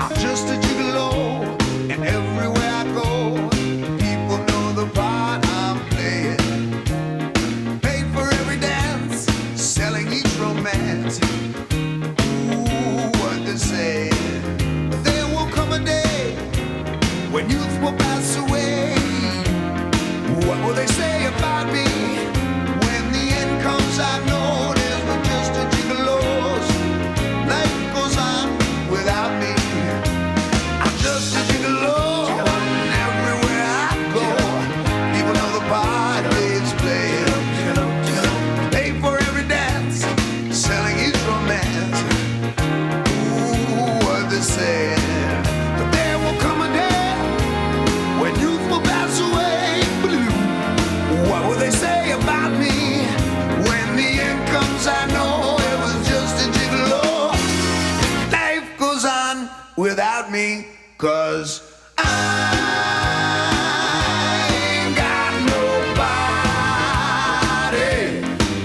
I'm just a me, cause I ain't got nobody.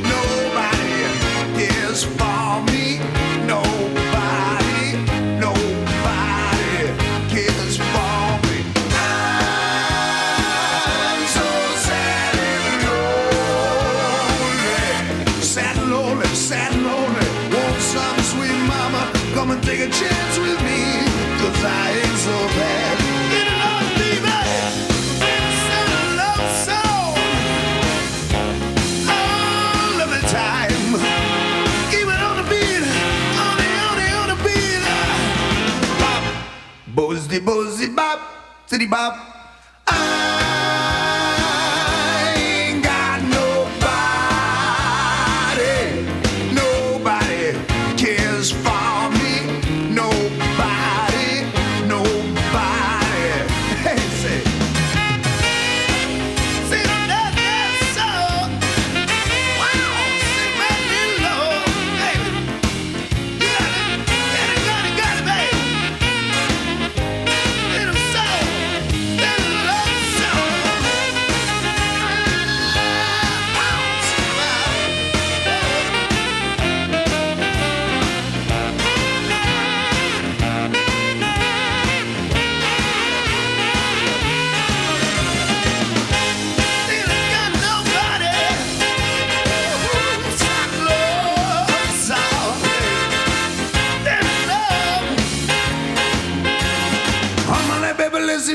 Nobody cares for me. Nobody, nobody cares for me. I'm so sad and lonely. Sad and lonely, sad and lonely. Some sweet mama come and take a chance with Bozzy, bozzy, bop. City bop.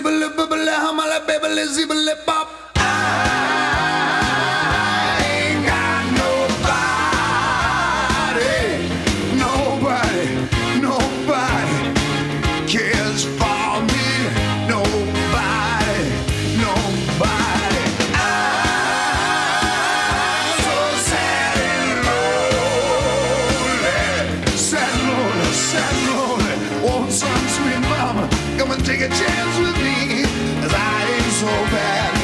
bibble bibble hamala bibble zibble pop. sweet mama, come and take a chance with me, cause I ain't so bad.